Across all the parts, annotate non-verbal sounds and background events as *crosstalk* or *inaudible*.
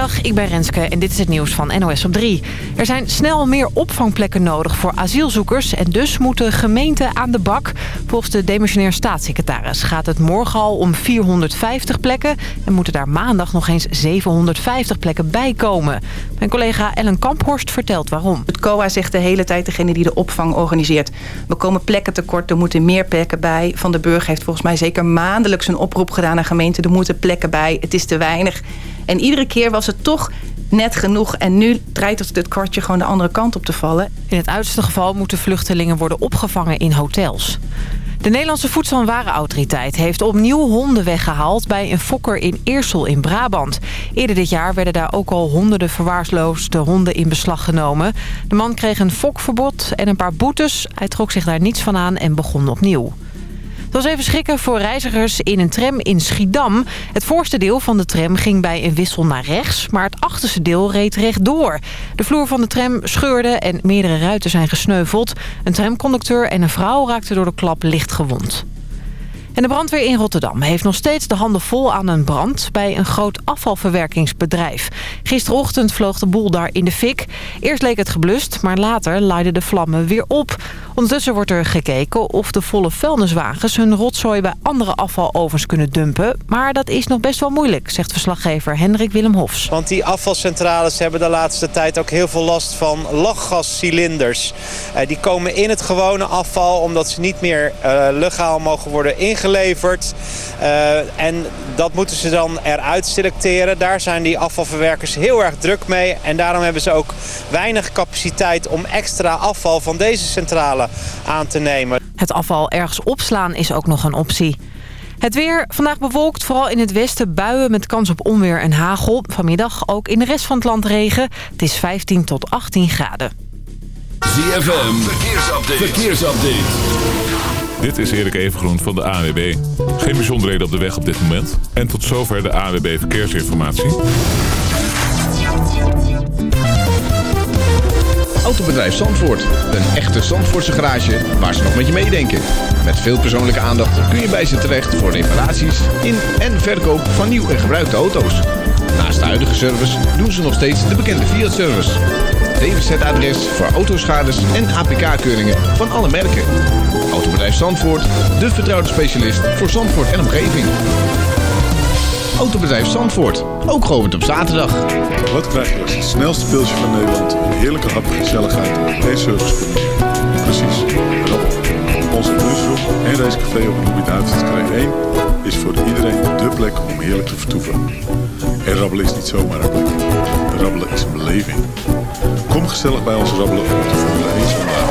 Goedemiddag, ik ben Renske en dit is het nieuws van NOS op 3. Er zijn snel meer opvangplekken nodig voor asielzoekers... en dus moeten gemeenten aan de bak. Volgens de demissionair staatssecretaris gaat het morgen al om 450 plekken... en moeten daar maandag nog eens 750 plekken bij komen. Mijn collega Ellen Kamphorst vertelt waarom. Het COA zegt de hele tijd, degene die de opvang organiseert... we komen plekken tekort, er moeten meer plekken bij. Van de Burger heeft volgens mij zeker maandelijks een oproep gedaan aan gemeenten... er moeten plekken bij, het is te weinig... En iedere keer was het toch net genoeg. En nu draait het, het kwartje gewoon de andere kant op te vallen. In het uiterste geval moeten vluchtelingen worden opgevangen in hotels. De Nederlandse Voedsel- en Warenautoriteit heeft opnieuw honden weggehaald... bij een fokker in Eersel in Brabant. Eerder dit jaar werden daar ook al honderden verwaarloosde honden in beslag genomen. De man kreeg een fokverbod en een paar boetes. Hij trok zich daar niets van aan en begon opnieuw. Het was even schrikken voor reizigers in een tram in Schiedam. Het voorste deel van de tram ging bij een wissel naar rechts... maar het achterste deel reed rechtdoor. De vloer van de tram scheurde en meerdere ruiten zijn gesneuveld. Een tramconducteur en een vrouw raakten door de klap licht gewond. De brandweer in Rotterdam heeft nog steeds de handen vol aan een brand... bij een groot afvalverwerkingsbedrijf. Gisterochtend vloog de boel daar in de fik. Eerst leek het geblust, maar later laaiden de vlammen weer op. Ondertussen wordt er gekeken of de volle vuilniswagens... hun rotzooi bij andere afvalovens kunnen dumpen. Maar dat is nog best wel moeilijk, zegt verslaggever Hendrik Willem Hofs. Want die afvalcentrales hebben de laatste tijd ook heel veel last van lachgascilinders. Uh, die komen in het gewone afval omdat ze niet meer uh, legaal mogen worden ingeleverd. Uh, en dat moeten ze dan eruit selecteren. Daar zijn die afvalverwerkers heel erg druk mee. En daarom hebben ze ook weinig capaciteit om extra afval van deze centrale aan te nemen. Het afval ergens opslaan is ook nog een optie. Het weer, vandaag bewolkt, vooral in het westen buien met kans op onweer en hagel. Vanmiddag ook in de rest van het land regen. Het is 15 tot 18 graden. ZFM, verkeersupdate. verkeersupdate. Dit is Erik Evengroen van de ANWB. Geen bijzonderheden op de weg op dit moment. En tot zover de ANWB Verkeersinformatie. Autobedrijf Zandvoort. Een echte Zandvoortse garage waar ze nog met je meedenken. Met veel persoonlijke aandacht kun je bij ze terecht voor reparaties in en verkoop van nieuw en gebruikte auto's. Naast de huidige service doen ze nog steeds de bekende Fiat-service. DWZ-adres voor autoschades en APK-keuringen van alle merken. Autobedrijf Zandvoort, de vertrouwde specialist voor Zandvoort en omgeving. Autobedrijf Zandvoort, ook geopend op zaterdag. Wat krijg je als het snelste pilsje van Nederland... een heerlijke hap, gezelligheid en service? Precies, Onze lunchroom en racecafé op de Louis-David's 1 is voor iedereen de plek om heerlijk te vertoeven. En rabbelen is niet zomaar een plek. Rabbelen is een beleving. Kom gezellig bij ons rabbelen op de Formule 1 zondag.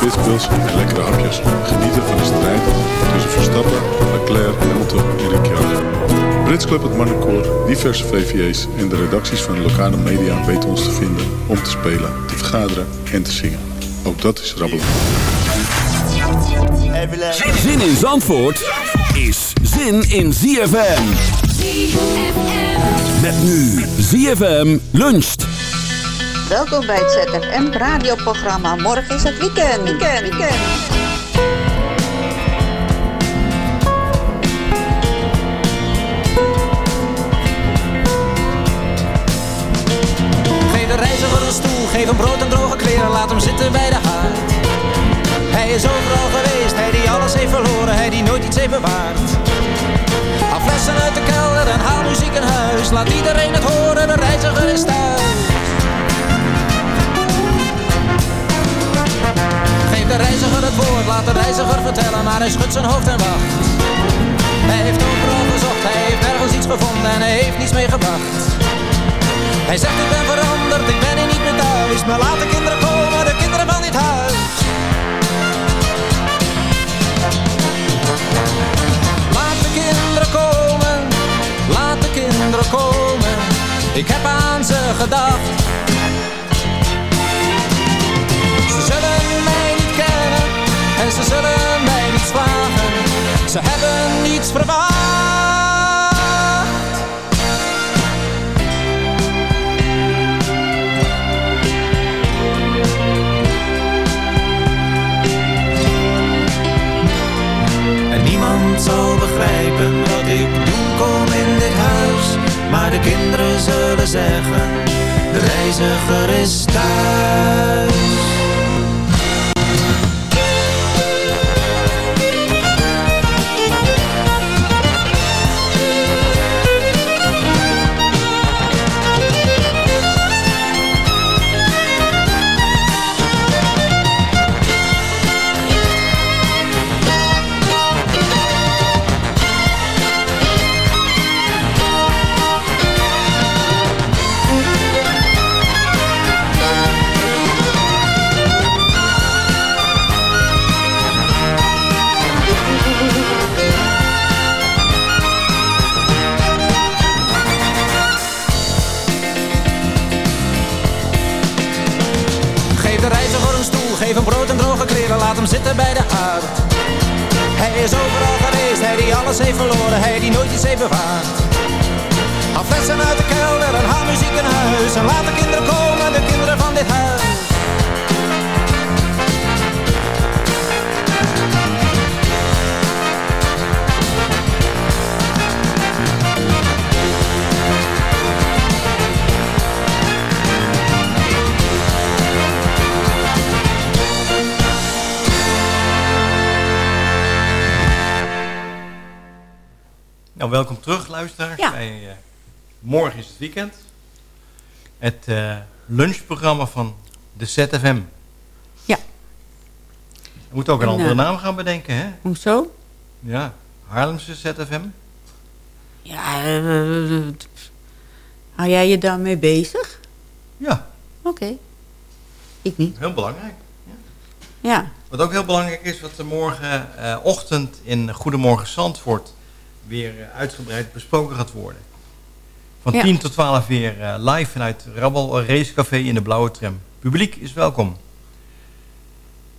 Pitbulls en lekkere hapjes. Genieten van de strijd tussen Verstappen, Leclerc, Hamilton en Ricciardo. Brits Club, het Marnecoor, diverse VVA's en de redacties van de lokale media weten ons te vinden om te spelen, te vergaderen en te zingen. Ook dat is rabbelen. Zin in Zandvoort is zin in ZFM. Met nu ZFM luncht. Welkom bij het ZFM radioprogramma. Morgen is het weekend. Weekend, weekend. Geef de reiziger een stoel, geef hem brood en droge kleren, laat hem zitten bij de haard. Hij is overal geweest, hij die alles heeft verloren, hij die nooit iets heeft bewaard. Haal flessen uit de kelder en haal muziek in huis, laat iedereen het horen, de reiziger is thuis. Geef de reiziger het woord, laat de reiziger vertellen, maar hij schudt zijn hoofd en wacht. Hij heeft overal gezocht, hij heeft nergens iets gevonden en hij heeft niets meegebracht. Hij zegt ik ben veranderd, ik ben hier niet meer thuis, maar laat de kinderen komen, de kinderen van dit huis. Kinderen komen, ik heb aan ze gedacht. Ze zullen mij niet kennen en ze zullen mij niet vragen. Ze hebben niets verwacht. En niemand zal begrijpen Maar de kinderen zullen zeggen, de reiziger is thuis. Alles heeft verloren, hij die nooit iets heeft bewaard. Haal flessen uit de kelder en haal muziek in huis. En laat de kinderen komen, de kinderen van dit huis. Nou, welkom terug, luisteraars. Ja. Bij, eh, morgen is het weekend. Het eh, lunchprogramma van de ZFM. Ja. Je moet ook een En, andere eh, naam gaan bedenken, hè? Hoezo? Ja, Haarlemse ZFM. Ja, hou jij je daarmee bezig? Ja. Oké. Ik niet. Heel belangrijk. Ja. Wat ook heel belangrijk is, wat er morgenochtend in Goedemorgen Zandvoort weer eh, uitgebreid besproken gaat worden. Van Ja. 10 tot 12 weer eh, live vanuit Rabbel Racecafé in de Blauwe Tram. Publiek is welkom.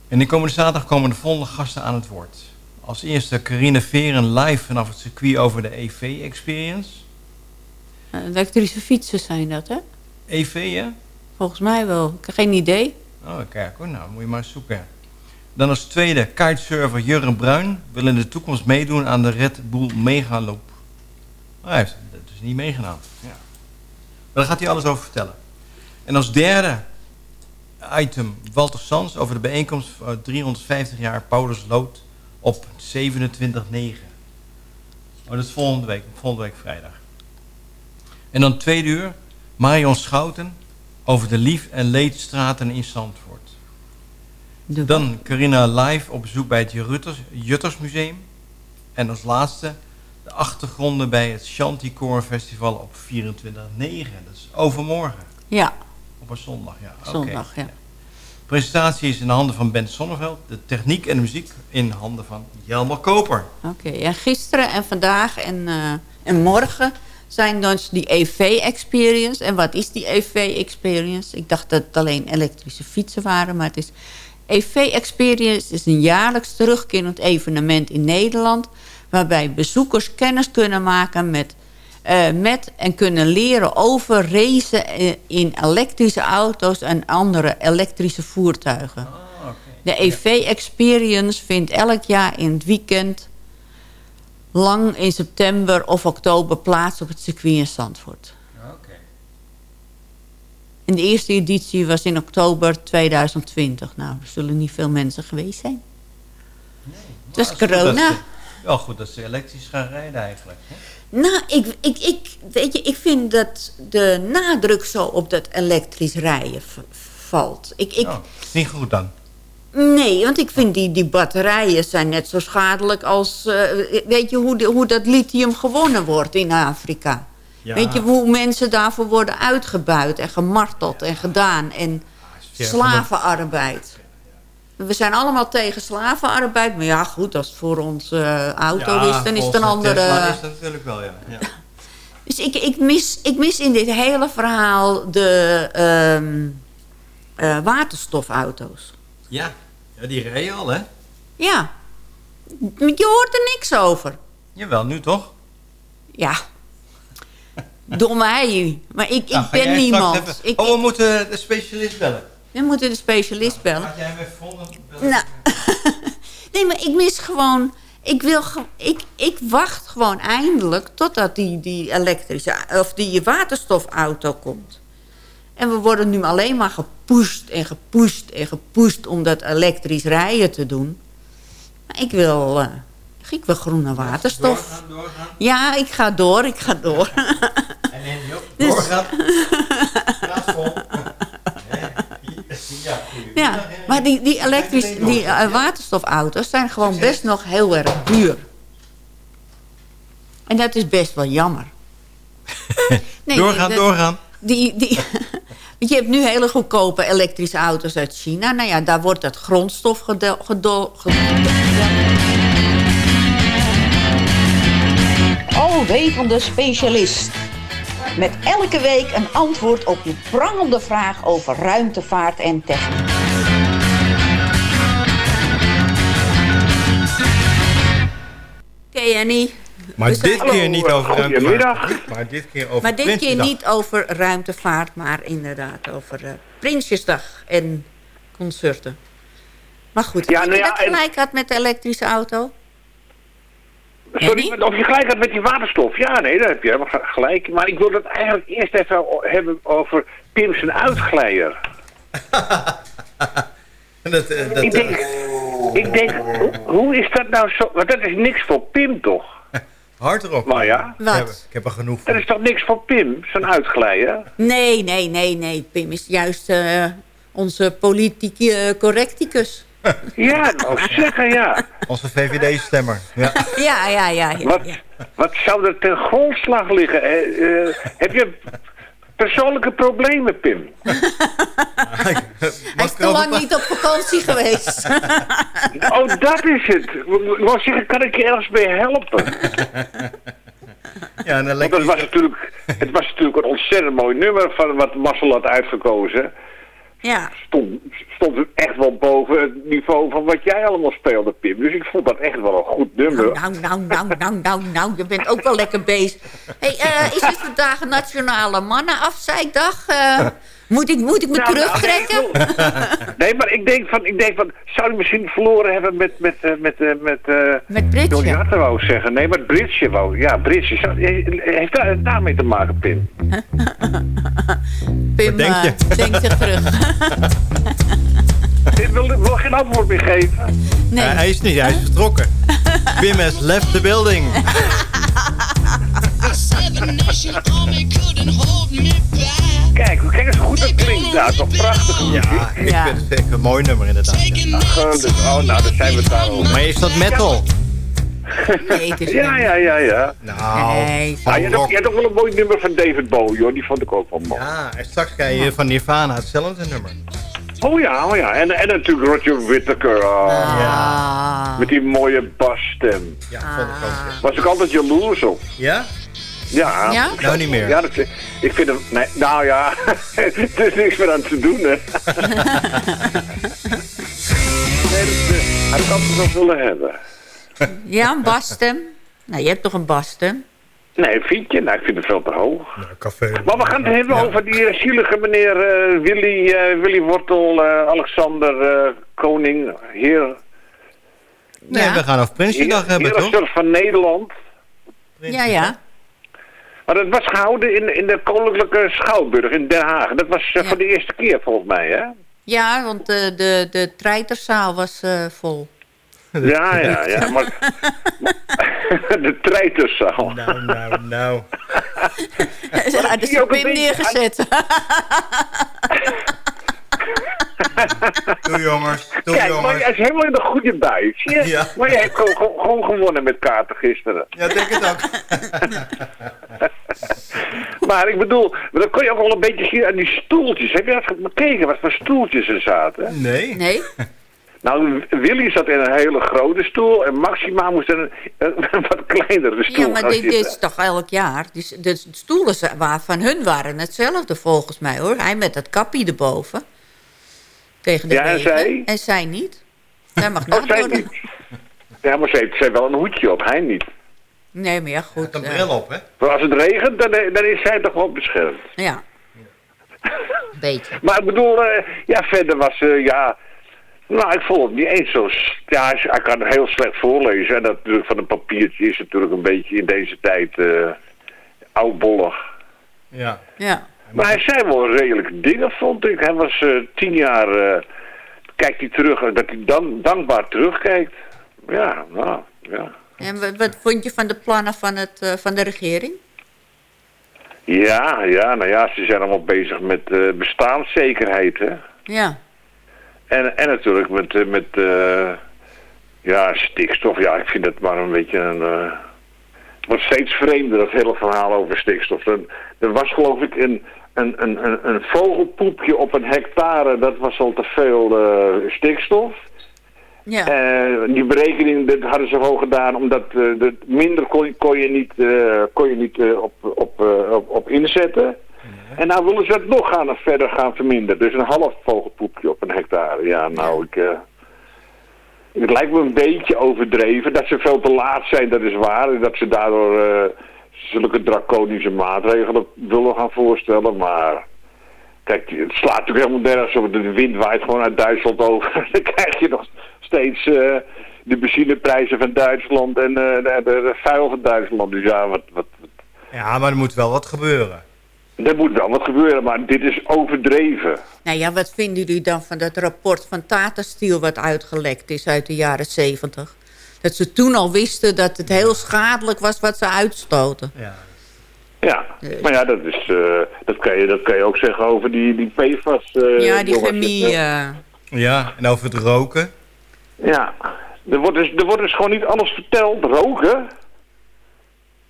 En de komende zaterdag komen de volgende gasten aan het woord. Als eerste Carine Veren live vanaf het circuit over de EV Experience. Eh, Elektrische fietsen zijn dat, hè? EV, hè? Volgens mij wel. Ik heb geen idee. Oh, kijk hoor. Nou, moet je maar zoeken. Dan als tweede, kitesurfer Jurgen Bruin wil in de toekomst meedoen aan de Red Bull Megaloop. Oh, hij heeft het dus niet meegedaan. Ja. Maar daar gaat hij alles over vertellen. En als derde item Walter Sans over de bijeenkomst van 350 jaar Paulus Lood op 27-9. Oh, dat is volgende week, volgende week vrijdag. En dan tweede uur Marion Schouten over de lief- en leedstraten in Zandvoort. Dan Carina live op bezoek bij het Jutters, Juttersmuseum. En als laatste de achtergronden bij het Chanticore Festival op 24-9. Dat is overmorgen. Ja. Op een zondag, ja. Zondag, ja. De presentatie is in de handen van Ben Sonneveld. De techniek en de muziek in handen van Jelmer Koper. Oké, en gisteren en vandaag en, eh, en morgen zijn dus die EV-experience. En wat is die EV-experience? Ik dacht dat het alleen elektrische fietsen waren, maar het is... EV-experience is een jaarlijks terugkerend evenement in Nederland... waarbij bezoekers kennis kunnen maken met, eh, met en kunnen leren over racen eh, in elektrische auto's en andere elektrische voertuigen. De EV-experience vindt elk jaar in het weekend lang in september of oktober plaats op het circuit in Zandvoort. En de eerste editie was in oktober 2020. Nou, er zullen niet veel mensen geweest zijn. was Maar het is corona. dat ze- Wel goed dat ze elektrisch gaan rijden eigenlijk. hè? Nou, ik, ik, ik, weet je, ik vind dat de nadruk zo op dat elektrisch rijden valt. Ik, ik, Oh, niet goed dan. Nee, want ik vind die, die batterijen zijn net zo schadelijk als... eh, weet je hoe, de- hoe dat lithium gewonnen wordt in Afrika? Ja. Weet je hoe mensen daarvoor worden uitgebuit en gemarteld en gedaan? En slavenarbeid. We zijn allemaal tegen slavenarbeid. Maar ja, goed, als het voor onze auto Ja, is, dan is het een andere... Tesla is dat natuurlijk wel, ja. ja. *laughs* Dus ik, ik, mis, ik mis in dit hele verhaal de ehm, eh, waterstofauto's. Ja. ja, die rijden al, hè? Ja. Je hoort er niks over. Jawel, nu toch? Ja. Domme hij. Maar ik, Nou, ik jij ben niemand. even- Ik, oh, we moeten de specialist bellen. we moeten de specialist bellen. Laat jij hem even volgen. bellen. Nou, *laughs* nee, maar ik mis gewoon ik, wil, ik, ik wacht gewoon eindelijk totdat die, die elektrische of die waterstofauto komt. En we worden nu alleen maar gepusht en gepusht en gepusht om dat elektrisch rijden te doen. Maar ik wil, eh, ik wil groene waterstof. Ja, ik ga door, ik ga door. *laughs* Dus- Doorgaan. *laughs* Ja, maar die, die, elektrisch, die eh, waterstofauto's zijn gewoon best nog heel erg duur. En dat is best wel jammer. *laughs* Nee, doorgaan, doorgaan. Die, die, want je hebt nu hele goedkope elektrische auto's uit China. Nou ja, daar wordt dat grondstof gedel, gedel- Alwetende specialist. Met elke week een antwoord op je prangende vraag over ruimtevaart en techniek. Oké, Annie. Maar dit keer niet over goedemiddag. ruimtevaart. Maar dit keer over Maar dit keer niet over ruimtevaart, maar inderdaad over eh, Prinsjesdag en concerten. Maar goed, Ja, nou je ja, dat en- gelijk had met de elektrische auto? Sorry, of je gelijk had met die waterstof. Ja, nee, daar heb je helemaal ge- gelijk. Maar ik wil het eigenlijk eerst even hebben over Pim zijn uitglijder. *laughs* Dat, eh, dat, ik denk, ik denk hoe, hoe is dat nou zo? Want dat is niks voor Pim, toch? *laughs* Hard erop. Maar ja, Ik heb, ik heb er genoeg van. dat is toch niks voor Pim, zijn uitglijder? Nee, nee, nee, nee. Pim is juist eh, onze politieke eh, correcticus. Ja, nou zeggen ja. Onze VVD-stemmer. Ja. Ja, ja, ja. ja, Wat, ja. wat zou er ten grondslag liggen? Eh, eh, heb je persoonlijke problemen, Pim? Hij is te lang niet op vakantie geweest. *laughs* Oh, dat is het. Ik wou zeggen, kan ik je ergens mee helpen? Ja, Want dat was natuurlijk, het was natuurlijk een ontzettend mooi nummer van wat Marcel had uitgekozen. Ja. Stond, stond het echt wel boven het niveau van wat jij allemaal speelde, Pim. Dus ik vond dat echt wel een goed nummer. Nou, nou, nou, nou, nou, nou, je bent ook wel lekker bezig. hey, eh, is het vandaag een nationale mannenafzeikdag? Moet, ik, moet ik me Nou, nou, terugtrekken? Nee, maar ik denk van, ik denk van zou hij misschien verloren hebben met, met, eh, met, eh, met, eh met Britje? Hatter wou ik zeggen. Nee, met Britje wou Ja, Britje. Zou- eh, Heeft daar daarmee te maken, Pim? *laughs* Pim *laughs* denk je? zich terug. Ik wil, wil geen antwoord meer geven. Nee. hij is niet, hij is vertrokken. *laughs* Pim has left the building. Kijk, kijk eens hoe goed dat klinkt daar. Toch prachtige muziek. Ja, ik vind het echt een mooi nummer inderdaad. Ja. Ach, dus, oh, nou, daar zijn we het daarover. Maar is dat metal? Nee, is Ja, ja, ja, ja. Nou, Nee. Ah, je, hebt ook, je hebt ook wel een mooi nummer van David Bowie, hoor. Die vond ik ook wel mooi. Ja, en straks krijg je van Nirvana hetzelfde nummer. Oh ja, oh ja. En, en natuurlijk Roger Whittaker. oh. Ah. Met die mooie basstem. Ja, vond ik ook. Was ik altijd jaloers op. Ja? Ja. Ja? Nou, niet meer. Ja, dat, ik vind hem... Nee, nou ja, *laughs* er is niks meer aan te doen, hè. *laughs* nee, dat eh, had altijd wel willen hebben. Ja, een basstem. Nou, je hebt toch een basstem? Nee, vind je? Nou, ik vind het veel te hoog. Nou, café. Maar we gaan het hebben over die uh, zielige meneer uh, Willy, uh, Willy Wortel, Alexander Koning, heer... Nee, we gaan over Prinsjesdag hebben, toch? Heerser van Nederland. Ja, ja. Maar dat was gehouden in, in de Koninklijke Schouwburg in Den Haag. Dat was Ja. voor de eerste keer volgens mij, hè? Ja, want de, de, de treiterzaal was eh, vol. *laughs* Ja, ja, ja. Maar, *laughs* de treiterszaal. Nou, nou, nou. *laughs* Ze hadden zie ze ook een beetje neergezet. *laughs* Doe jongens, doe Kijk, maar jongens. hij is helemaal in de goede bui. Zie je? Ja. Maar jij hebt gewoon, gewoon- gewoon gewonnen met kaarten gisteren. Ja, denk het ook. *laughs* Maar ik bedoel, maar dat kon je ook wel een beetje zien aan die stoeltjes. Heb je dat bekeken, wat voor stoeltjes er zaten? Nee. Nee? *laughs* Nou, Willy zat in een hele grote stoel en Maxima moest in een, een wat kleinere stoel Ja, maar dit, is toch elk jaar? Dus de stoelen waar- van hun waren hetzelfde volgens mij hoor. Hij met dat kappie erboven. Tegen de Ja, en regen. zij? En zij niet. Zij mag Oh, nat zij worden. niet. Ja, maar ze heeft, ze heeft wel een hoedje op, hij niet. Nee, maar ja, goed. Een eh, bril op, hè? Maar als het regent, dan, dan is zij toch wel beschermd. ja. Beetje. *laughs* Maar ik bedoel, eh, ja, verder was, eh, ja, Nou, ik vond het niet eens zo... Ja, hij- kan heel slecht voorlezen. En dat natuurlijk van een papiertje is natuurlijk een beetje in deze tijd eh oudbollig. Ja. Ja. Maar hij zei wel redelijke dingen, vond ik. Hij was eh, tien jaar... eh, kijkt hij terug, eh, dat hij dan dankbaar terugkijkt. Ja, nou, ja. En wat, wat vond je van de plannen van, het, van de regering? Ja, ja, nou ja, ze zijn allemaal bezig met bestaanszekerheid, hè. Ja. En, en natuurlijk met, met ja, stikstof. Ja, ik vind het maar een beetje een... het wordt steeds vreemder, dat hele verhaal over stikstof. Er, er was geloof ik een, een, een, een, een vogelpoepje op een hectare. Dat was al te veel eh, stikstof. Ja. Eh, die berekening dat hadden ze gewoon gedaan omdat eh, dat minder kon, kon je niet, eh, kon je niet op, op, eh, op, op inzetten. En nou willen ze het nog gaan, verder gaan verminderen. Dus een half vogelpoepje op een hectare. Ja, nou, ik, eh, het lijkt me een beetje overdreven. Dat ze veel te laat zijn, dat is waar. En dat ze daardoor eh, zulke draconische maatregelen willen gaan voorstellen. Maar kijk, het slaat natuurlijk helemaal nergens op. De wind waait gewoon uit Duitsland over. *laughs* Dan krijg je nog steeds eh, de benzineprijzen van Duitsland en eh, de, vuil van Duitsland. Dus ja, wat, wat, Ja, maar er moet wel wat gebeuren. er moet wel wat gebeuren. Maar dit is overdreven. Nou ja, wat vinden jullie dan van dat rapport van Tata Steel... wat uitgelekt is uit de jaren zeventig? Dat ze toen al wisten dat het heel schadelijk was wat ze uitstoten. Ja. Ja, maar ja, dat, is, eh, dat, kan je, dat kan je ook zeggen over die, die PFAS. eh, ja, die chemie... Ja, en over het roken. Ja, er wordt, dus, er wordt dus gewoon niet alles verteld. Roken?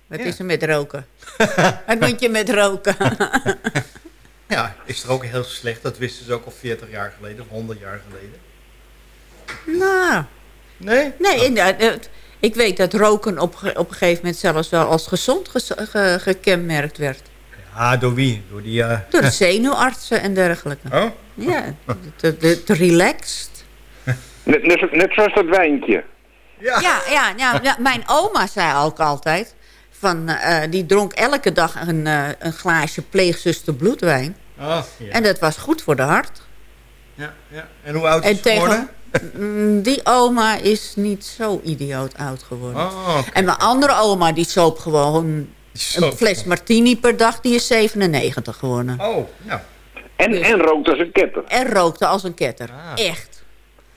wat is er met roken? *laughs* wat moet je met roken? *laughs* Ja, is er ook heel slecht. Dat wisten ze ook al 40 jaar geleden of 100 jaar geleden. nou... Nee? Nee, het- ik weet dat roken op, op een gegeven moment zelfs wel als gezond ge- gekenmerkt werd. Ah, door wie? Door die... eh, Door de *laughs* zenuwartsen en dergelijke. Oh? Ja, het, relaxed. Net, net, net zoals dat wijntje. Ja, ja, ja, ja, mijn oma zei ook altijd... Van, eh, die dronk elke dag een, eh, een glaasje pleegzuster bloedwijn. Oh, ja. En dat was goed voor de hart. Ja, ja. En hoe oud is En ze tegen geworden? Mm, die oma is niet zo idioot oud geworden. Oh. En mijn andere oma die soop gewoon een fles martini per dag. Die is 97 geworden. Oh, nou. En, en rookt als een ketter. En rookte als een ketter. Ah. Echt.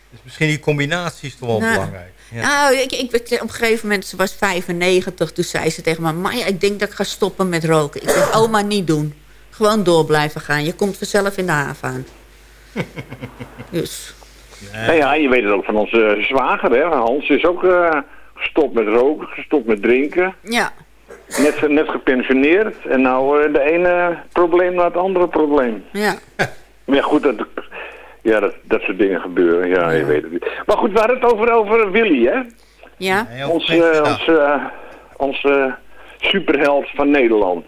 Dus misschien die combinatie is toch wel Nou, belangrijk. Ja. Nou, ik, ik, ik- op een gegeven moment, ze was 95, toen zei ze tegen me... Maya, ik denk dat ik ga stoppen met roken. Ik zeg, oma, niet doen. Gewoon door blijven gaan. Je komt vanzelf in de haven aan. *laughs* dus, Nou ja, je weet het ook van onze zwager, hè. Hans is ook eh, gestopt met roken, gestopt met drinken. ja. Net, net gepensioneerd. En nou eh, de ene probleem naar het andere probleem. Ja. *laughs* Maar ja, goed, dat, ja, dat, dat soort dingen gebeuren. Ja, je weet het niet. Maar goed, we hadden het over, over Willy, hè. Ja? Eh, ons, eh, onze superheld van Nederland.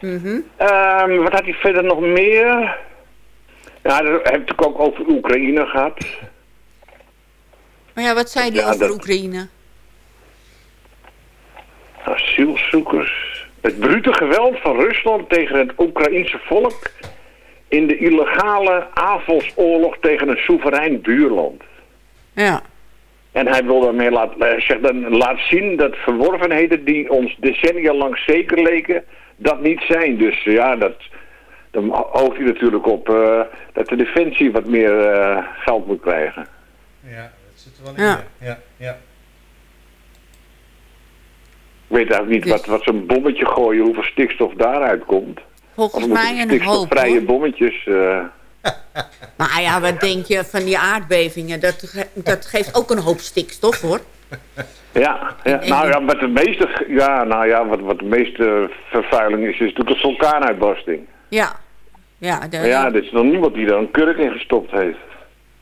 Mhm. Ehm, wat had hij verder nog meer? Ja, daar heb ik ook over Oekraïne gehad. Maar ja, wat zei die Ja, over dat- Oekraïne? Asielzoekers. Het brute geweld van Rusland tegen het Oekraïense volk... in de illegale aanvalsoorlog tegen een soeverein buurland. Ja. En hij wil daarmee laat, eh, zeg dan, laat zien dat verworvenheden die ons decennia lang zeker leken, dat niet zijn. Dus ja, dat, dan hoopt hij natuurlijk op eh, dat de defensie wat meer eh, geld moet krijgen. Ja, dat zit er wel in. Ja, ja. Ik weet eigenlijk niet wat, wat zo'n bommetje gooien, hoeveel stikstof daaruit komt. Volgens mij een hoop. stikstofvrije hoor. bommetjes. eh, *laughs* Maar ja, wat denk je van die aardbevingen? Dat, ge- dat geeft ook een hoop stikstof, hoor. ja, ja. Nou ja, wat de meeste, ja, nou ja, wat, wat de meeste vervuiling is, is natuurlijk de vulkaanuitbarsting. Ja. Ja, de, Maar ja, er is nog niemand die er een kurk in gestopt heeft.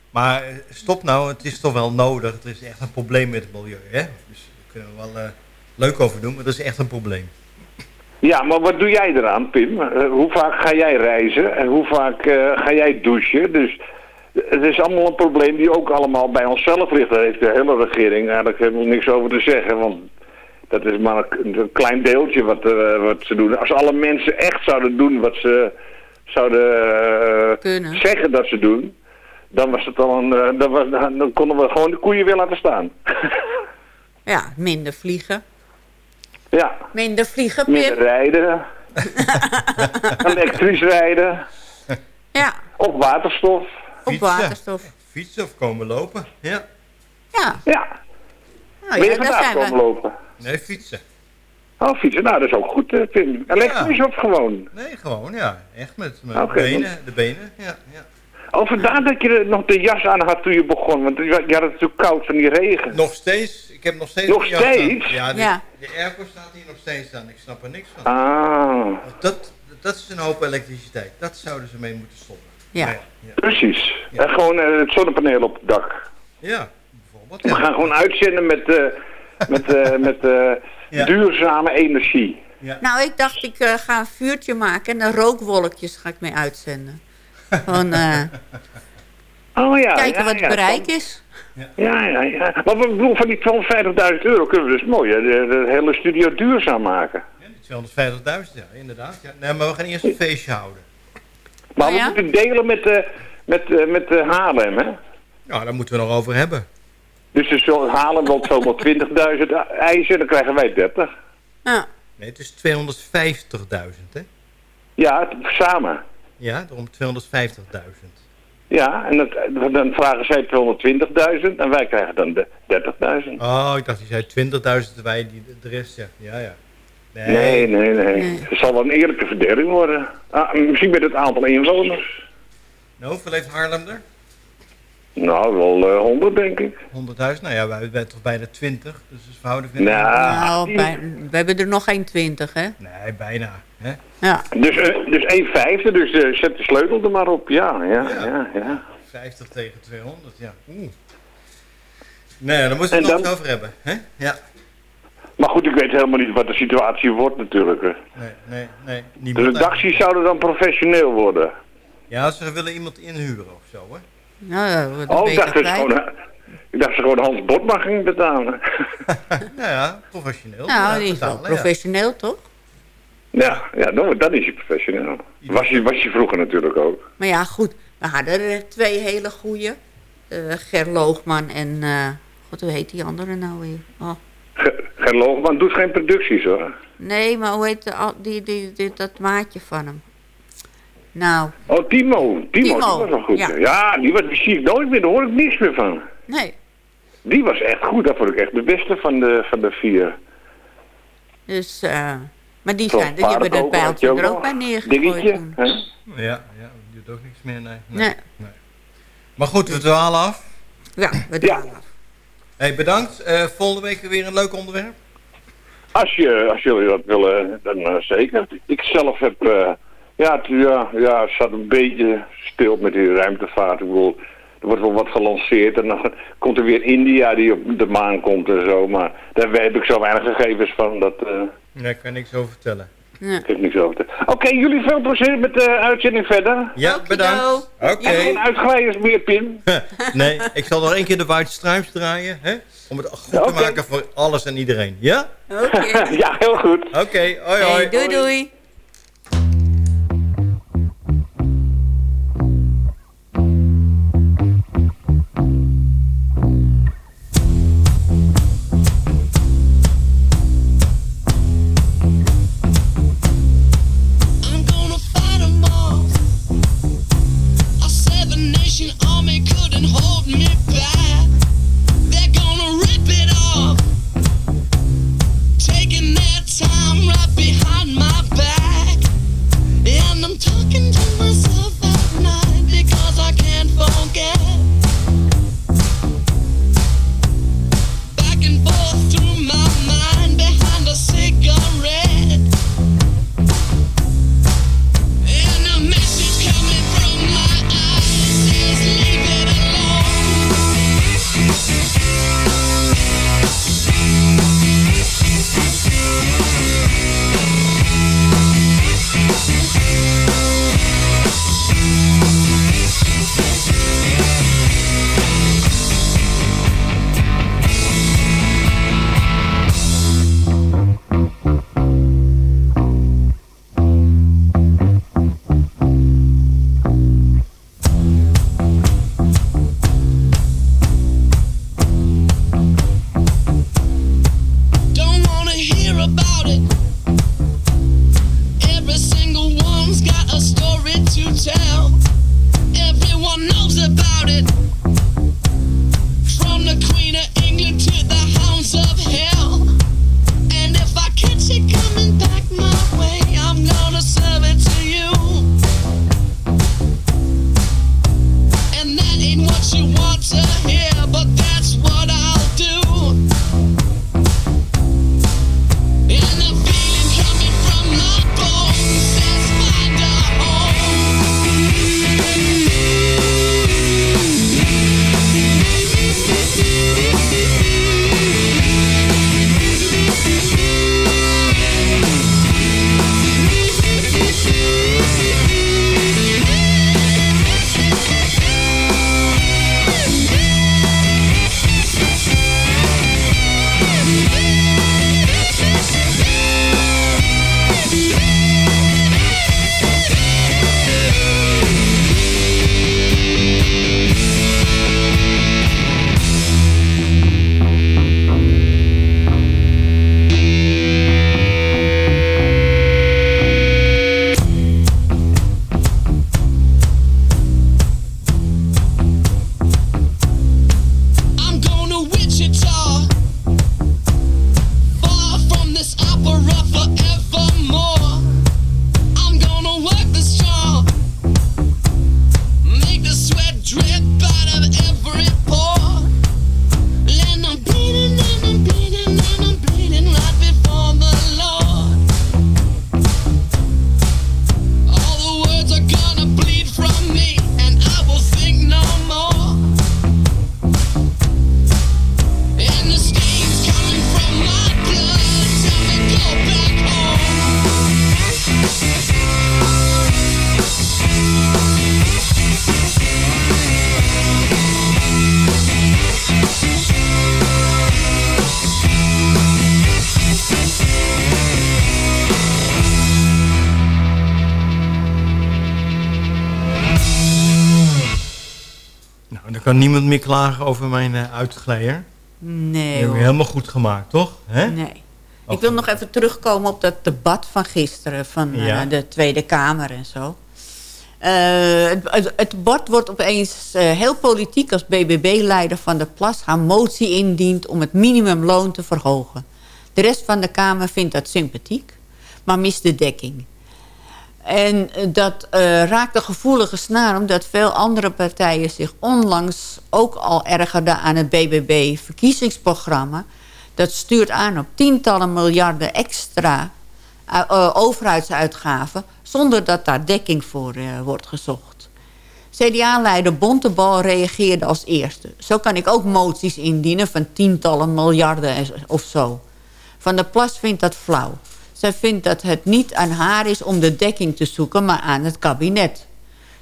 Maar eh, stop nou, het is toch wel nodig. Er is echt een probleem met het milieu, hè? Dus daar kunnen we wel eh, leuk over doen, maar dat is echt een probleem. Ja, maar wat doe jij eraan, Pim? Eh, hoe vaak ga jij reizen en hoe vaak eh, ga jij douchen? Dus het is allemaal een probleem die ook allemaal bij onszelf ligt. Daar heeft de hele regering eigenlijk helemaal niks over te zeggen. Want dat is maar een, een klein deeltje wat, wat ze doen. Als alle mensen echt zouden doen wat ze zouden eh, Kunnen. zeggen dat ze doen... dan was het al een, eh, dan, was, dan konden we gewoon de koeien weer laten staan. *laughs* Ja, minder vliegen. ja, Minder vliegen, minder Pim. rijden. *laughs* Elektrisch rijden. Ja, Op waterstof. op Fietsen. waterstof. Fietsen of komen lopen. Ja. Ja, Ja, nou ben je vandaag zijn komen we. lopen? Nee, fietsen. Oh, fietsen. Nou, dat is ook goed, eh, Pim. Elektrisch of gewoon? Nee, gewoon, ja. Echt met mijn benen, de benen. Ja, ja. Oh, vandaar dat je nog de jas aan had toen je begon. Want je had het natuurlijk koud van die regen. Nog steeds, ik heb nog steeds Nog een jas aan. steeds? Ja, de, Ja. de airco staat hier nog steeds aan. Ik snap er niks van. Ah, Dat, dat is een hoop elektriciteit. Dat zouden ze mee moeten stoppen. Ja. Ja, precies. En gewoon eh, het zonnepaneel op het dak. ja, bijvoorbeeld. We Ja. gaan gewoon uitzenden met, eh, met, eh, met eh, Ja. duurzame energie. Nou, ik dacht, ik eh, ga een vuurtje maken en de rookwolkjes ga ik mee uitzenden. Eh, *laughs* Oh ja. kijken ja, wat het ja, bereik is. Ja, ja, ja. Maar wat bedoel, van die 250.000 euro kunnen we dus mooi hè, de, de hele studio duurzaam maken. Ja, die 250.000, ja, inderdaad. Ja. Nee, maar we gaan eerst een feestje houden. Maar Oh we ja? moeten delen met, eh met, eh, met Haarlem, hè? Ja, daar moeten we nog over hebben. Dus ze zullen Haarlem wel zomaar 20.000 eisen, dan krijgen wij 30. Ja. Nee, het is 250.000, hè? Ja, samen. Ja, daarom 250.000. Ja, en dat, dan vragen zij 220.000 en wij krijgen dan de 30.000. Oh, ik dacht, die zei 20.000 wij, die, de rest, ja. Ja, ja. Nee, nee, nee. Het zal wel een eerlijke verdeling worden. Ah, misschien met het aantal inwoners. Nou, hoeveel heeft Haarlem er? 100.000? Nou, wel eh 100 denk ik. Nou ja, wij hebben toch bijna 20, dus is verhouding... Nou, Nou, bij- we hebben er nog geen twintig, hè? Nee, bijna. Hè? Ja. Dus, eh, dus 1 vijfde, dus eh, zet de sleutel er maar op. Ja, ja, ja, ja. 50 tegen 200, ja. Oeh. Nee, daar moeten we het nog dan? eens over hebben. Hè? Ja. Maar goed, ik weet helemaal niet wat de situatie wordt natuurlijk. hè. Nee, nee, nee. De Niemand redacties zouden dan professioneel worden. Ja, ze willen iemand inhuren of zo, hè? Nou, Oh, ik je dacht, gewoon, ik dacht ze gewoon Hans Botman ging betalen. *laughs* Nou ja, professioneel. Nou, Ja, die is wel betalen, ja. professioneel, toch? Ja, ja dan, dan is hij professioneel. Was je, was je vroeger natuurlijk ook. Maar ja, goed. We hadden er twee hele goeie. Eh Ger Loogman en... eh God, hoe heet die andere nou weer? Oh. Ge- Ger Loogman doet geen producties hoor. Nee, maar hoe heet de, die, die, die, dat maatje van hem? Nou, Oh, Timo. Timo, die was wel goed. ja. Die, was, die zie ik nooit meer, daar hoor ik niks meer van. nee. Die was echt goed, dat vond ik echt de beste van de, van de vier. Dus, eh maar die, zijn, die hebben dat pijltje ook er ook bij neergegooid. Dingetje, hè? Ja, ja, die doet ook niks meer, nee. Nee. Maar goed, we dwalen af. Ja, we dwalen af. Hey, bedankt. Eh, volgende week weer een leuk onderwerp. Als, je, als jullie dat willen, dan eh, zeker. Ik zelf heb, eh, ja, het, ja, ja, het staat een beetje stil met die ruimtevaart. Ik bedoel, er wordt wel wat gelanceerd en dan *laughs* komt er weer India die op de maan komt en zo. Maar daar heb ik zo weinig gegevens van, dat eh Daar kan ik niks over vertellen. ik heb niks over te... Oké, jullie veel plezier met de uitzending verder. Ja, bedankt. Oké. En geen uitglijders meer, Pim. *laughs* nee, ik zal nog één keer de White Stripes draaien, hè? Om het goed te Oké. maken voor alles en iedereen. Ja? *laughs* ja, heel goed. Oké, hoi hoi. Hey, doei doei. Niemand meer klagen over mijn uh, uitglijder. Nee heb je helemaal goed gemaakt, toch? Nee. Ik wil nog even terugkomen op dat debat van gisteren van eh, Ja. de Tweede Kamer en zo. Eh, het, het, bord wordt opeens heel politiek als BBB-leider van de Plas haar motie indient om het minimumloon te verhogen. De rest van de Kamer vindt dat sympathiek, maar mist de dekking. En eh, dat eh, raakt de gevoelige snaar omdat veel andere partijen zich onlangs ook al ergerden aan het BBB-verkiezingsprogramma. Dat stuurt aan op tientallen miljarden extra eh, overheidsuitgaven zonder dat daar dekking voor wordt gezocht. CDA-leider Bontebal reageerde als eerste. Zo kan ik ook moties indienen van tientallen miljarden en- of zo. Van der Plas vindt dat flauw. Zij vindt dat het niet aan haar is om de dekking te zoeken, maar aan het kabinet.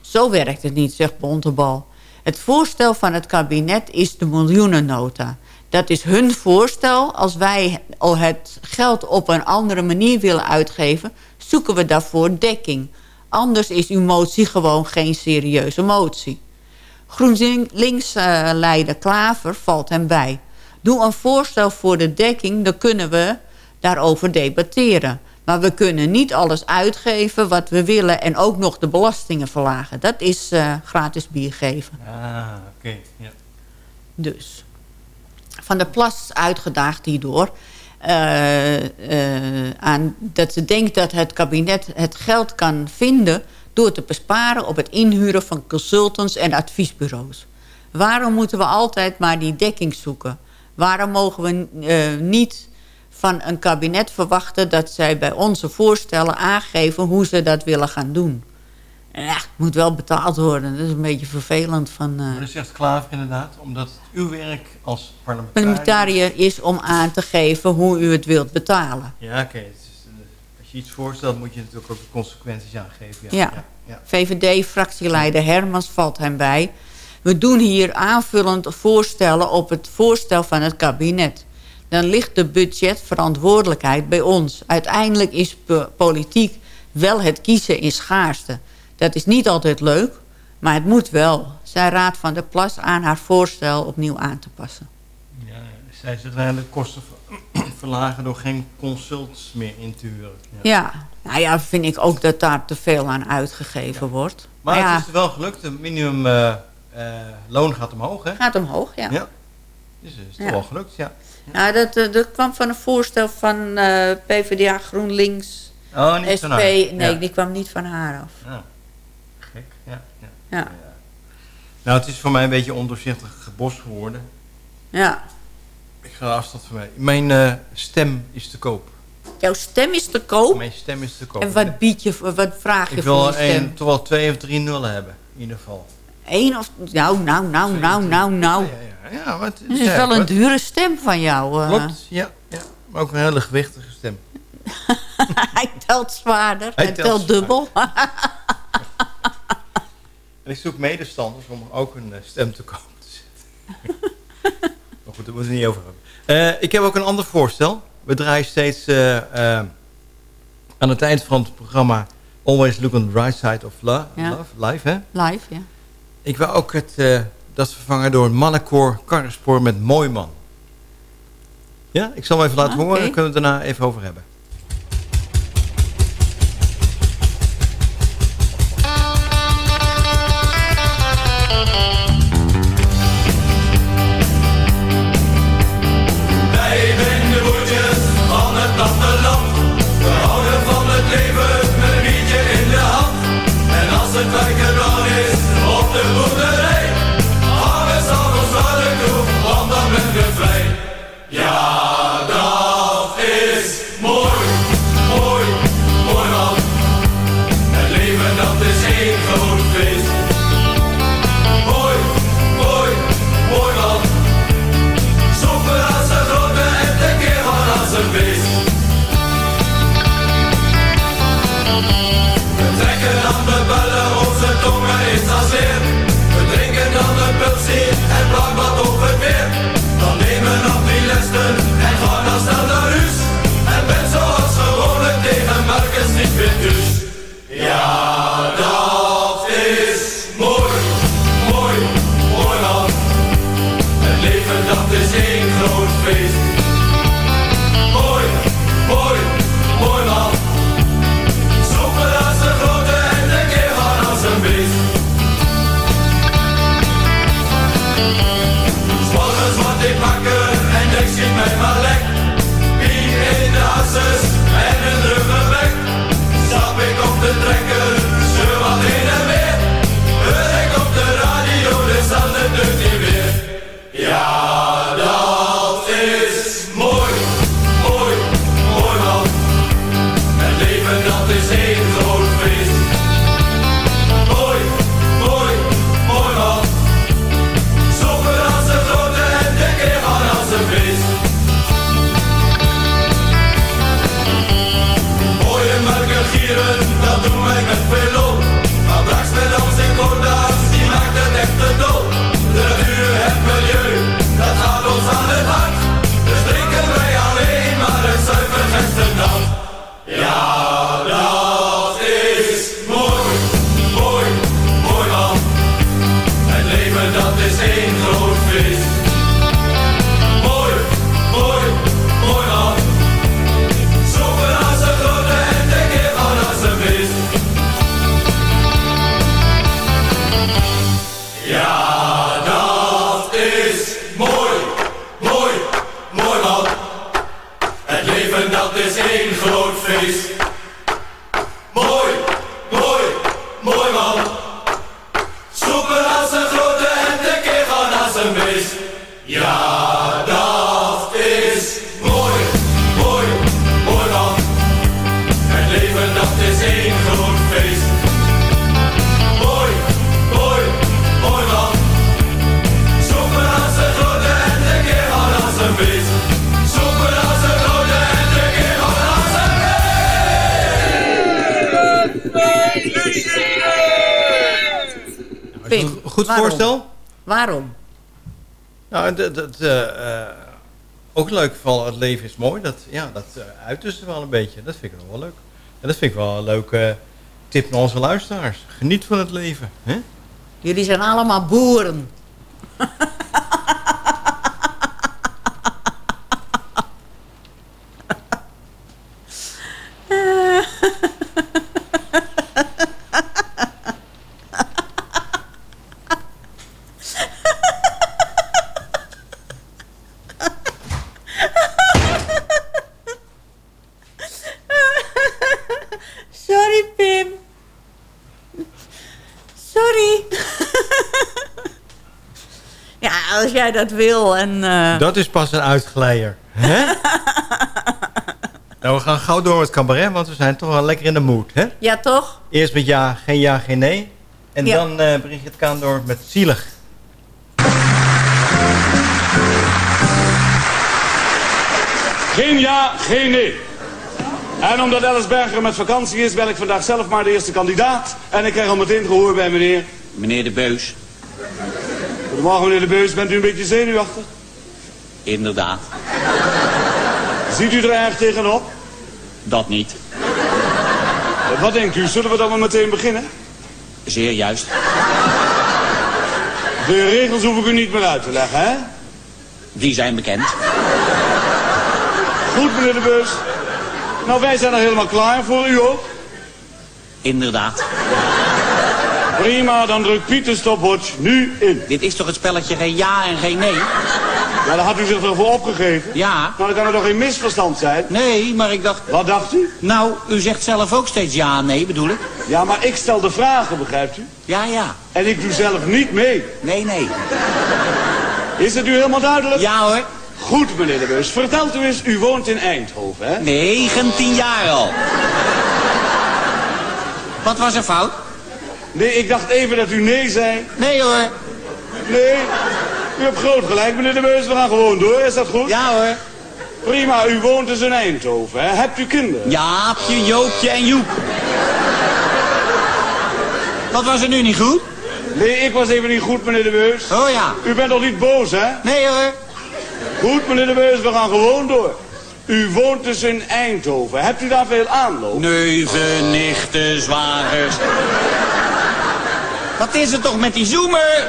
Zo werkt het niet, zegt Bontebal. Het voorstel van het kabinet is de miljoenennota. Dat is hun voorstel. Als wij het geld op een andere manier willen uitgeven... zoeken we daarvoor dekking. Anders is uw motie gewoon geen serieuze motie. GroenLinks-leider Klaver valt hem bij. Doe een voorstel voor de dekking, dan kunnen we daarover debatteren. Maar we kunnen niet alles uitgeven wat we willen... en ook nog de belastingen verlagen. Dat is eh, gratis bier geven. Ah, oké. Ja. Dus. Van der Plas uitgedaagd hierdoor... eh, eh, aan dat ze denkt dat het kabinet het geld kan vinden... door te besparen op het inhuren van consultants en adviesbureaus. Waarom moeten we altijd maar die dekking zoeken? Waarom mogen we niet van een kabinet verwachten... dat zij bij onze voorstellen aangeven hoe ze dat willen gaan doen? Ja, het moet wel betaald worden. Dat is een beetje vervelend van... eh, Maar dat zegt Klaver inderdaad, omdat het uw werk als parlementariër... parlementariër is om aan te geven hoe u het wilt betalen. Ja, oké. eh, Als je iets voorstelt, moet je natuurlijk ook de consequenties aangeven. Ja. Ja. ja, ja. VVD-fractieleider Hermans valt hem bij. We doen hier aanvullend voorstellen op het voorstel van het kabinet. Dan ligt de budgetverantwoordelijkheid bij ons. Uiteindelijk is po- politiek wel het kiezen in schaarste. Dat is niet altijd leuk, maar het moet wel. Zij raadt van der Plas aan haar voorstel opnieuw aan te passen. Ja, zij zegt eigenlijk kosten ver- *clears throat* verlagen door geen consults meer in te huren. Ja, nou ja, vind ik ook dat daar te veel aan uitgegeven wordt. Maar ja, het is wel gelukt, het minimum eh, eh, loon gaat omhoog, hè? gaat omhoog, ja. Ja. Dus het is toch Ja. wel gelukt, ja. Nou, dat, eh, dat kwam van een voorstel van eh, PvdA, GroenLinks, Oh, niet SP. van haar. Nee, Ja. die kwam niet van haar af. Ja. Gek, ja. ja. Ja. Nou, het is voor mij een beetje ondoorzichtig gebos geworden. Ja. Ik ga afstand van mij. Mijn eh, stem is te koop. Jouw stem is te koop. Mijn stem is te koop. En wat bied je, voor- wat vraag je Ik voor wil je stem? een, toch wel twee of drie nullen hebben, in ieder geval. Eén of... Nou, nou, nou, nou, nou, nou. Ja, maar het Het is wel een dure stem van jou. eh. Klopt, ja, ja. Maar ook een hele gewichtige stem. *laughs* Hij telt zwaarder. Hij, telt dubbel. *laughs* En ik zoek medestanders om ook een eh, stem te koop te zetten. *laughs* maar goed, daar moeten we het niet over hebben. Eh, ik heb ook een ander voorstel. We draaien steeds aan het eind van het programma... Always look on the right side of lo- Ja. love, life, hè? Live, ja. Ik wil ook het, eh, dat vervangen door een mannenkoor karrenspoor met mooi man. Ja, ik zal hem even laten Ah, horen. Daar kunnen we het daarna even over hebben. Dat, dat, eh, eh, ook leuk van het leven is mooi. Dat, ja, dat uh, uit wel een beetje. Dat vind ik wel leuk. En dat vind ik wel een leuke tip naar onze luisteraars. Geniet van het leven. Hè? Jullie zijn allemaal boeren. *laughs* Sorry, Pim. Sorry. ja, als jij dat wil en... eh, Dat is pas een uitgeleier. Hè? nou, we gaan gauw door met het cabaret, want we zijn toch wel lekker in de mood. Hè? Ja, toch? Eerst met ja, geen ja, geen nee. En Ja. dan eh Brigitte Kaan door met zielig. Geen ja, geen nee. En omdat Alice Berger met vakantie is, ben ik vandaag zelf maar de eerste kandidaat. En ik krijg al meteen gehoor bij meneer... Meneer de Beus, Goedemorgen meneer de Beus, bent u een beetje zenuwachtig? inderdaad. Ziet u er erg tegenop? Dat niet. Eh, Wat denkt u, zullen we dan maar meteen beginnen? Zeer juist. De regels hoef ik u niet meer uit te leggen, hè? Die zijn bekend. Goed meneer de Beus. Nou, wij zijn er helemaal klaar voor, u ook? Inderdaad. Prima, dan drukt Piet de stopwatch nu in. Dit is toch het spelletje geen ja en geen nee? Ja, daar had u zich toch voor opgegeven? Ja. Nou, dan kan er toch geen misverstand zijn? Nee, maar ik dacht... Wat dacht u? Nou, u zegt zelf ook steeds ja en nee, bedoel ik? Ja, maar ik stel de vragen, begrijpt u? Ja, ja. En ik doe zelf niet mee. Nee, nee. Is het u helemaal duidelijk? Ja hoor. Goed, meneer de Beus. Vertelt u eens, u woont in Eindhoven, hè? 19 jaar al. Wat was er fout? Nee, ik dacht even dat u nee zei. Nee hoor. Nee, u hebt groot gelijk, meneer de Beus. We gaan gewoon door, is dat goed? Ja hoor. Prima, u woont dus in Eindhoven, hè? Hebt u kinderen? Jaapje, Joopje en Joep. Wat was er nu niet goed? Nee, ik was even niet goed, meneer de Beus. Oh ja. U bent toch niet boos, hè? Nee hoor. Goed, meneer de Beus, we gaan gewoon door. U woont dus in Eindhoven. Hebt u daar veel aanloop? Neuven, nichten, zwagers. Wat is er toch met die zoemer?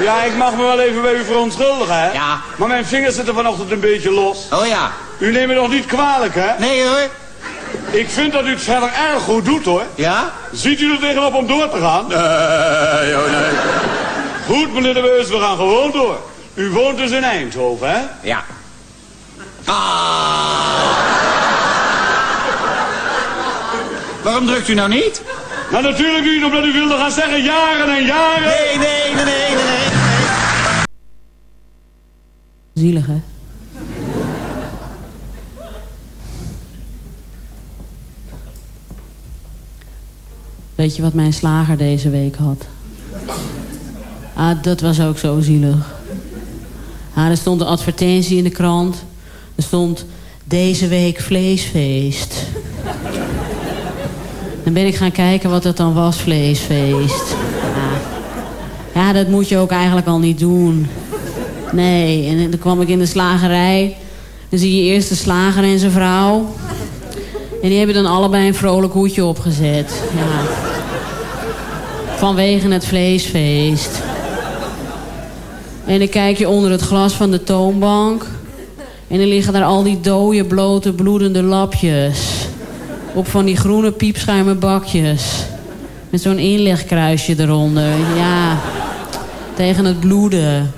Ja, ik mag me wel even bij u verontschuldigen, hè? Ja. Maar mijn vingers zitten vanochtend een beetje los. Oh ja. U neemt me nog niet kwalijk, hè? Nee hoor. Ik vind dat u het verder erg goed doet, hoor. Ja? Ziet u er tegenop om door te gaan? Nee, oh nee. Goed, meneer de Beus, we gaan gewoon door. U woont dus in Eindhoven, hè? Ja. Ah. Waarom drukt u nou niet? Nou, natuurlijk niet, omdat u wilde gaan zeggen jaren en jaren. Nee, nee, nee, nee, nee. nee. Zielig, hè? Weet je wat mijn slager deze week had? Ah, dat was ook zo zielig. Ah, er stond een advertentie in de krant. Er stond deze week vleesfeest. Dan ben ik gaan kijken wat dat dan was, vleesfeest. Ja, ja dat moet je ook eigenlijk al niet doen. Nee, en dan kwam ik in de slagerij. Dan zie je eerst de slager en zijn vrouw. En die hebben dan allebei een vrolijk hoedje opgezet. Ja. Vanwege het vleesfeest. En dan kijk je onder het glas van de toonbank. En dan liggen daar al die dode, blote, bloedende lapjes. Op van die groene piepschuimen bakjes. Met zo'n inlegkruisje eronder. Ja, tegen het bloeden.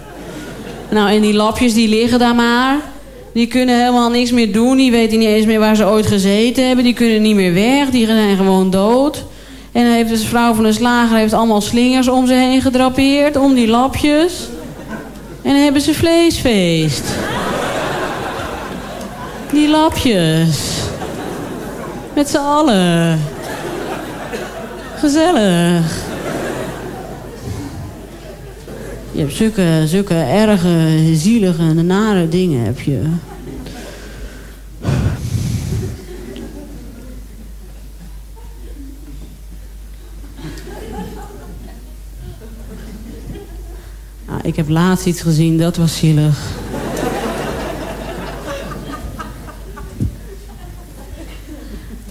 Nou, en die lapjes die liggen daar maar. Die kunnen helemaal niks meer doen. Die weten niet eens meer waar ze ooit gezeten hebben. Die kunnen niet meer weg. Die zijn gewoon dood. En dan heeft de vrouw van de slager heeft allemaal slingers om ze heen gedrapeerd, om die lapjes. En dan hebben ze vleesfeest. Die lapjes. Met z'n allen. Gezellig. Je hebt zulke, zulke erge, zielige, nare dingen heb je. Ah, ik heb laatst iets gezien, dat was zielig.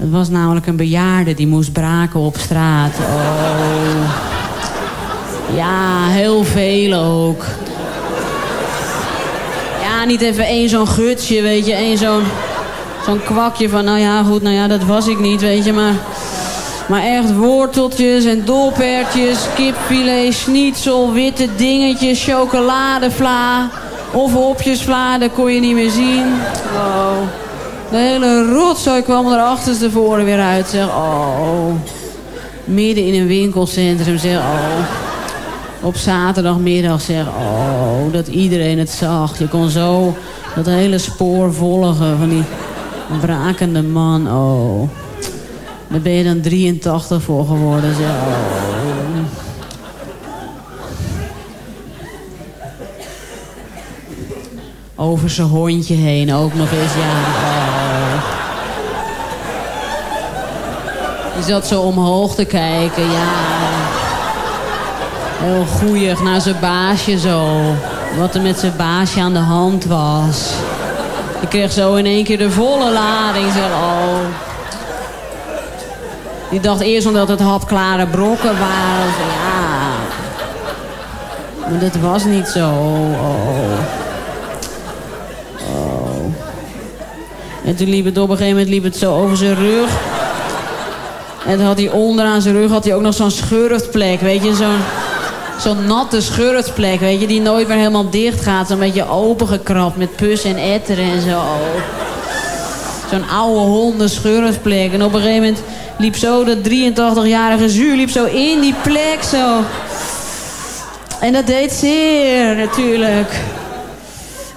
Het was namelijk een bejaarde die moest braken op straat. Oh. Ja, heel veel ook. Ja, niet even één zo'n gutsje, weet je. één zo'n zo'n kwakje van, nou ja, goed, nou ja, dat was ik niet, weet je. Maar, maar echt worteltjes en dolpertjes, kipfilet, schnitzel, witte dingetjes, chocoladevla. Of hopjesvla, dat kon je niet meer zien. Oh. De hele rotzooi kwam er achterstevoren weer uit, zeg. Oh. Midden in een winkelcentrum, zeg. Oh. Op zaterdagmiddag, zeg. Oh, dat iedereen het zag. Je kon zo dat hele spoor volgen van die brakende man. Oh. Daar ben je dan 83 voor geworden, zeg. Oh. Over zijn hondje heen ook nog eens, ja. Oh. Je zat zo omhoog te kijken, ja. Heel goeig naar zijn baasje zo. Wat er met zijn baasje aan de hand was. Je kreeg zo in één keer de volle lading. Zeg, oh. Die dacht eerst omdat het hapklare brokken waren. Ja. Maar dat was niet zo. Oh. Oh. En toen liep het op een gegeven moment liep het zo over zijn rug. En dan had hij onderaan zijn rug had hij ook nog zo'n schurftplek. Weet je, zo'n zo'n natte schurftplek. Weet je, die nooit meer helemaal dicht gaat. Zo'n beetje opengekrapt met pus en etteren en zo. Zo'n oude honden schurftplek. En op een gegeven moment liep zo dat 83-jarige zuur liep zo in die plek zo. En dat deed zeer natuurlijk.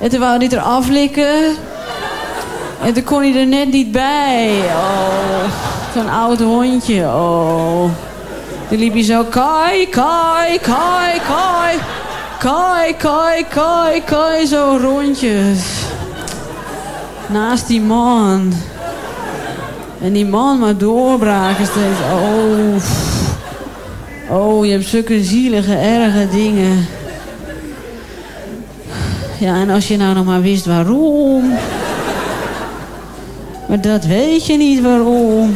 En toen wou hij er aflikken. En toen kon hij er net niet bij. Oh, zo'n oud hondje. Oh. Toen liep hij zo, kai, kai, kai, kai. Kai, kai, kai, kai, zo rondjes. Naast die man. En die man maar doorbraken steeds. Oh. Oh, je hebt zulke zielige, erge dingen. Ja, en als je nou nog maar wist waarom. Maar dat weet je niet waarom.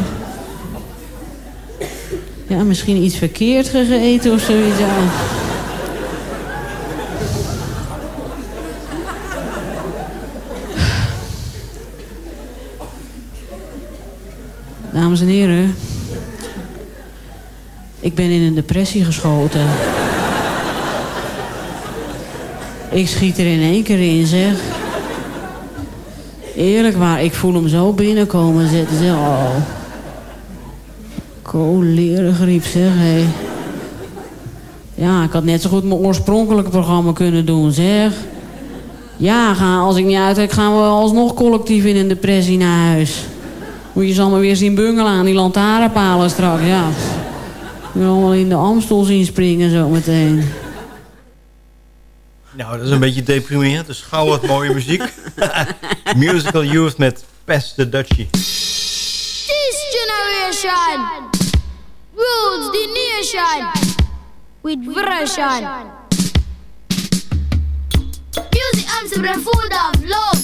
Misschien iets verkeerd gegeten of zoiets. Dames en heren. Ik ben in een depressie geschoten. Ik schiet er in één keer in, zeg. Eerlijk waar, ik voel hem zo binnenkomen zitten. Zeg, oh. Cholerengriep, zeg, hé. Ja, ik had net zo goed mijn oorspronkelijke programma kunnen doen, zeg. Ja, ga, als ik niet uittrek, gaan we alsnog collectief in een depressie naar huis. Moet je ze allemaal weer zien bungelen aan die lantaarnpalen straks, ja. Je allemaal in de Amstel zien springen zo meteen. Nou, dat is een beetje deprimerend. Dus gauw wat mooie muziek. *laughs* Musical Youth met Pass the Dutchie. This generation rules the nation with version. Music Amsterdam full of love.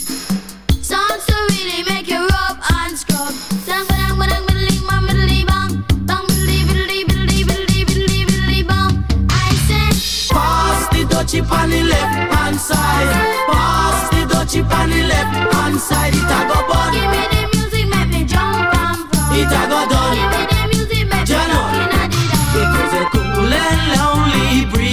Sounds to really make you rub and scrub. Dang, badang, badang, biddly, bang, biddly, bang. Bang, biddly, biddly, biddly, biddly, biddly, biddly, bang. I say, Pass the dutchie on the left hand side. Pass the dutchie on the left hand side. It a go bun. give me the music, make me jump and from. It a go done.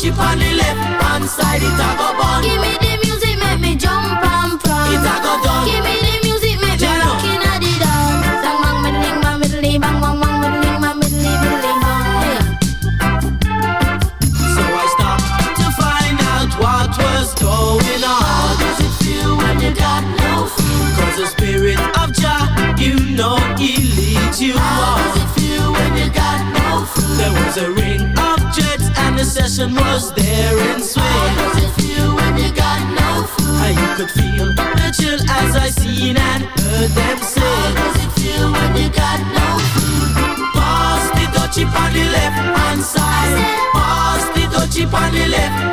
chip on the left hand side, it a go bun. Give me the music, make me jump and prance. It a go done. Give me the music, make me rock inna the dance. Bang bang middling, bang middling, bang bang bang middling, bang middling, middling, bang. So I stopped to find out what was going on. How does it feel when you got no food? Cause the spirit of Jah, you know he leads you How does it feel when you got no food? There was a ring of jets and the session was there in swing. How does it feel when you got no food? And you could feel the chill as I seen and heard them say. How does it feel when you got no food? Pass the dutchie on the left hand side. Pass the dutchie on the left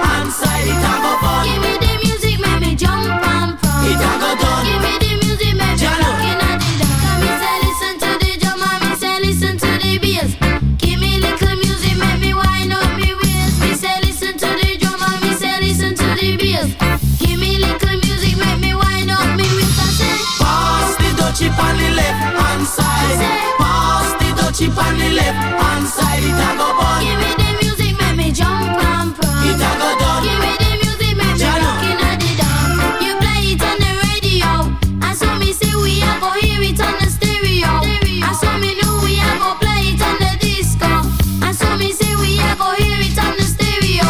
on the left hand side. It a go bun. Give me the music, make me jump and prance. It a go done. Give me the music, make me Jano. rock the dance. You play it on the radio, and so me say we a go hear it on the stereo. And so me know we a go play it on the disco. And so me say we a go hear it on the stereo.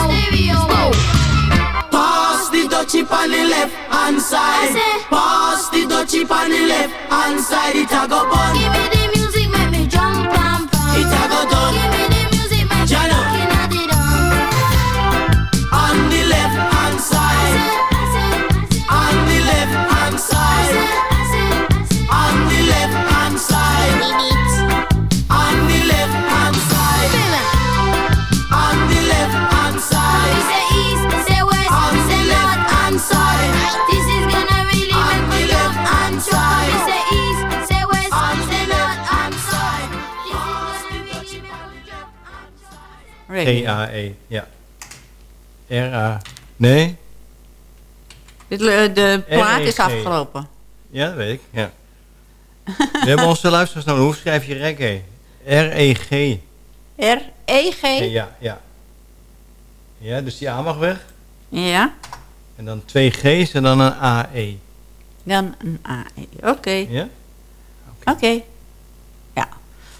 Pass the dutchie on the left hand side. Pass the dutchie on the left hand side. It a go bun. G-A-E, ja. R-A... Nee? Dit, eh, de plaat is REG. afgelopen. Ja, dat weet ik, ja. We hebben onze luisteraars nodig. Hoe schrijf je reggae? R-E-G. R-E-G? Ja, ja. Ja, dus die A mag weg. Ja. En dan twee G's en dan een A-E. Dan een AE. Oké. Ja? Oké.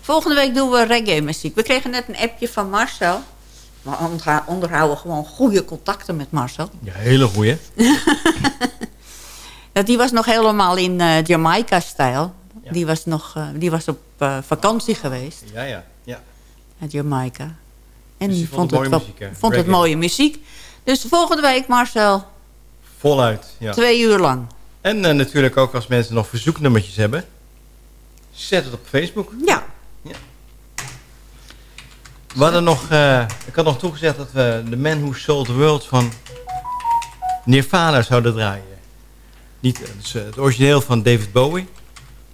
Volgende week doen we reggae muziek. We kregen net een appje van Marcel. We onderhou- onderhouden gewoon goede contacten met Marcel. Ja, hele goeie. *laughs* Ja, die was nog helemaal in eh, Jamaica-stijl. Die was, nog, eh, die was op eh, vakantie geweest Ja, ja, ja. naar Jamaica. En Dus die die vond het mooie muziek, vond het mooie muziek. Dus volgende week, Marcel, Voluit, ja. twee uur lang. En natuurlijk ook als mensen nog verzoeknummertjes hebben. Zet het op Facebook. Ja. We hadden nog, eh, ik had nog toegezegd dat we The Man Who Sold the World van Nirvana zouden draaien. Niet het, is, eh, het origineel van David Bowie,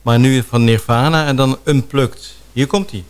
maar nu van Nirvana en dan Unplugged. Hier komt hij.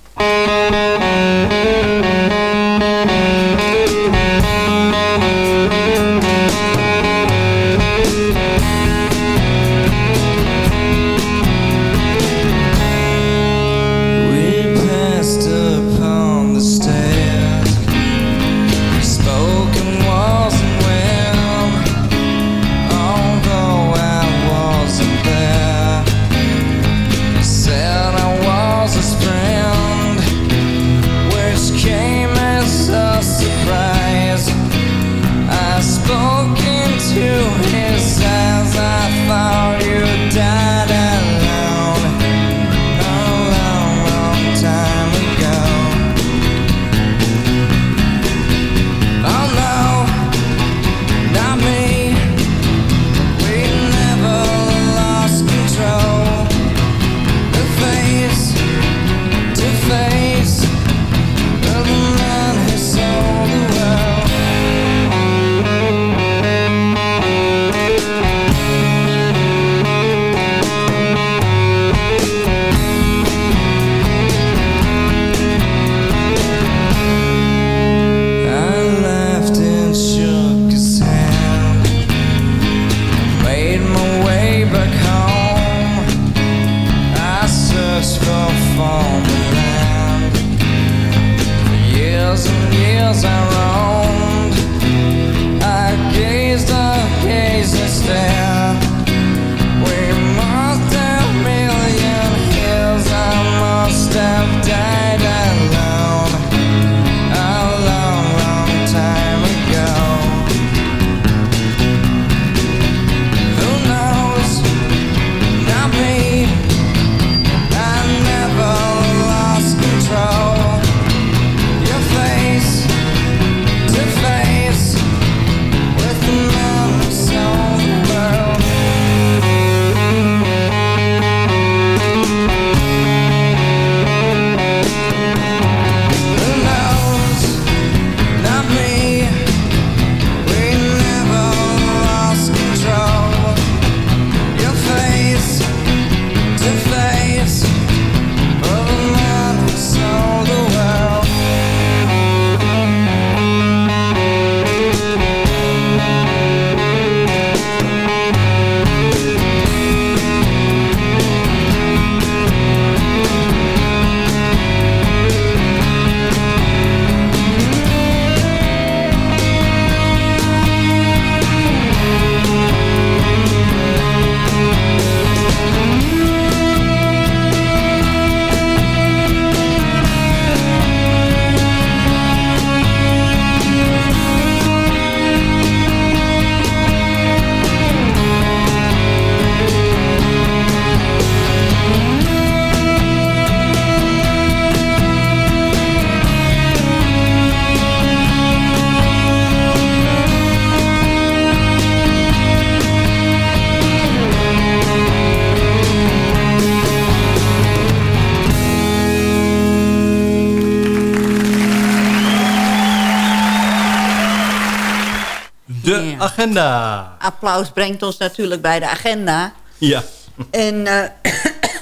Agenda. Applaus brengt ons natuurlijk bij de agenda. Ja. En eh,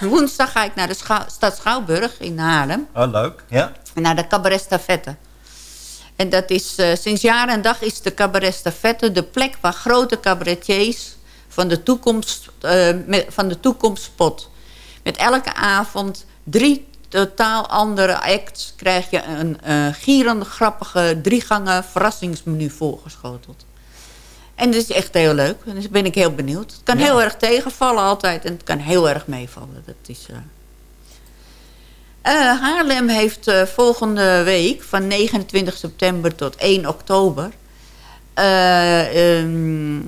*clears throat* woensdag ga ik naar de Schou- stad Schouwburg in Haarlem. Oh, leuk. Ja. Naar de Cabaret Stafette. En dat is eh, sinds jaar en dag is de Cabaret Stafette de plek waar grote cabaretiers van de toekomst, eh, met, van de toekomst spot. Met elke avond drie totaal andere acts krijg je een eh gierende, grappige driegangen verrassingsmenu voorgeschoteld. En dat is echt heel leuk. En dus ben ik heel benieuwd. Het kan Ja. heel erg tegenvallen altijd. En het kan heel erg meevallen. Dat is... eh, eh, Haarlem heeft eh, volgende week van 29 september tot 1 oktober. en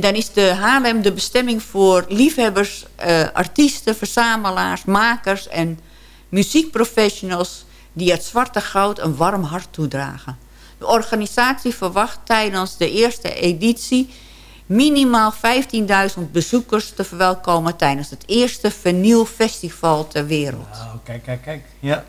dan is de Haarlem de bestemming voor liefhebbers, artiesten, verzamelaars, makers en muziekprofessionals die het zwarte goud een warm hart toedragen. De organisatie verwacht tijdens de eerste editie minimaal 15.000 bezoekers te verwelkomen tijdens het eerste vinylfestival ter wereld. Nou, kijk, kijk, kijk. Ja.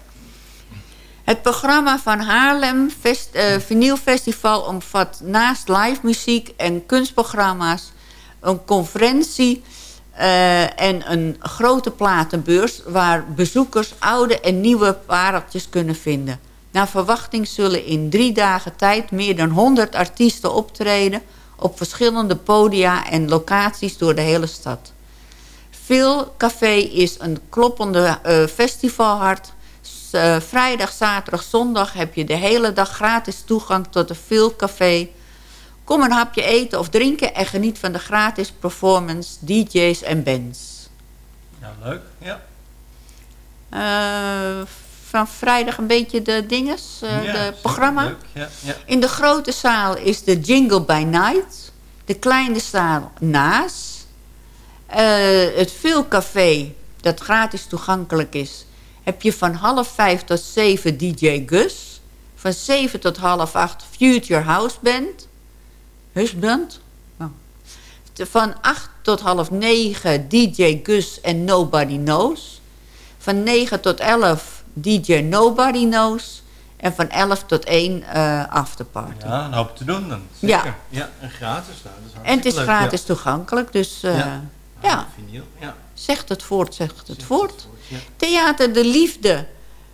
Het programma van Haarlem Fest, eh, Vinyl Festival omvat naast live muziek en kunstprogramma's een conferentie eh, en een grote platenbeurs waar bezoekers oude en nieuwe pareltjes kunnen vinden. Naar verwachting zullen in drie dagen tijd meer dan 100 artiesten optreden op verschillende podia en locaties door de hele stad. Veel Café is een kloppende eh, festivalhart. S- eh, vrijdag, zaterdag, zondag heb je de hele dag gratis toegang tot de Veel Café. Kom een hapje eten of drinken en geniet van de gratis performance, DJ's en bands. Ja, leuk. Ja. Eh, van vrijdag een beetje de dinges, eh, Ja, de programma. leuk. Ja, ja. In de grote zaal is de Jingle by Night. De kleine zaal naast. Eh, het Veelcafé, dat gratis toegankelijk is... heb je van half vijf tot zeven DJ Gus. Van zeven tot half acht Future House Band. Husband. Oh. Van acht tot half negen DJ Gus en Nobody Knows. Van 9 tot 11 DJ Nobody Knows. En van 11 tot 1 eh afterparty. Ja, een hoop te doen dan. Ja. Zeker. Ja, en gratis. Dat is En het is leuk, gratis toegankelijk, dus eh, Ja. ja. Vinyl, ja. Zegt het voort, zegt het voort. Theater De Liefde.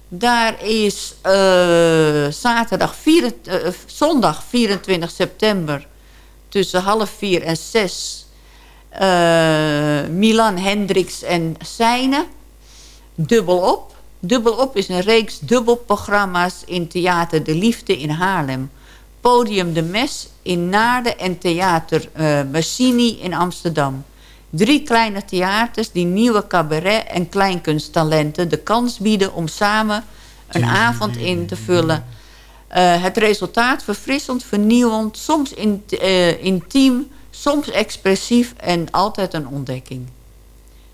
Daar is eh, zaterdag, vier, zondag 24 september... tussen half vier en zes... Milan Hendricks en Seine. Dubbelop. Dubbelop is een reeks dubbelprogramma's in Theater De Liefde in Haarlem. Podium De Mes in Naarden en Theater eh Massini in Amsterdam. Drie kleine theaters die nieuwe cabaret- en kleinkunsttalenten de kans bieden om samen een avond in te vullen. Eh, het resultaat verfrissend, vernieuwend, soms in, eh, intiem, soms expressief en altijd een ontdekking.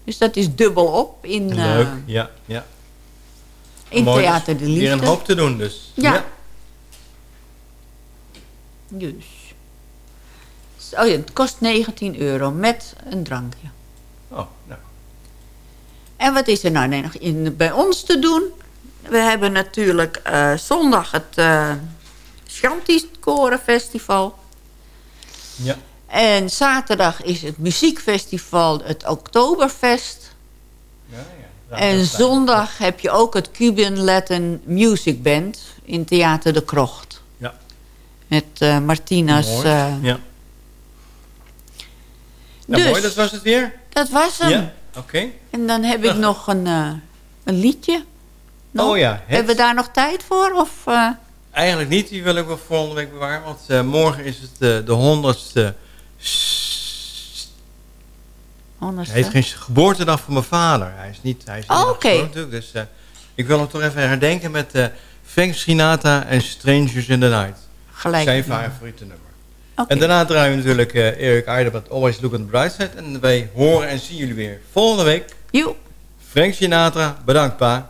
Dus dat is dubbel op in, Leuk, ja, ja. In Mooi, Theater dus de Liefde. Weer een hoop te doen dus. Ja. Dus. Oh ja, het kost 19 euro met een drankje. Oh, nou. En wat is er nou nog in, bij ons te doen? We hebben natuurlijk eh, zondag het eh Shanti Koren Festival. Ja. En zaterdag is het muziekfestival, het Oktoberfest. En zondag heb je ook het Cuban Latin Music Band in Theater de Krocht. Ja. Met eh, Martina's... Eh, ja. Nou, dus- mooi, dat was het weer. Dat was hem. Ja, oké. En dan heb ik nog een, eh, een liedje. Nog. Oh ja, het- Hebben we daar nog tijd voor? Of, Eigenlijk niet, die wil ik wel volgende week bewaren. Want morgen is het de honderdste... Hij heeft geen geboortedag van mijn vader. Hij is niet, hij is Oh, oké. Dus eh, ik wil hem toch even herdenken met eh Frank Sinatra en Strangers in the Night. Gelijk Zijn favoriete nummer. Oké. En daarna draaien we natuurlijk eh Eric Idle met Always Look on the Bright Side. En wij horen en zien jullie weer volgende week. Joe. Frank Sinatra, bedankt pa.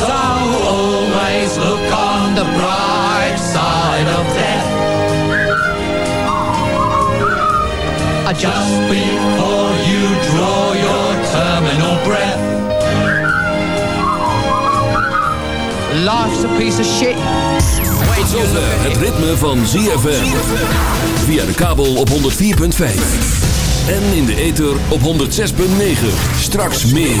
So always look on the bright side of death. Just before you draw your terminal breath. Life's a piece of shit. Tot zover het ritme van ZFM. Via de kabel op 104.5. En in de ether op 106.9. Straks meer.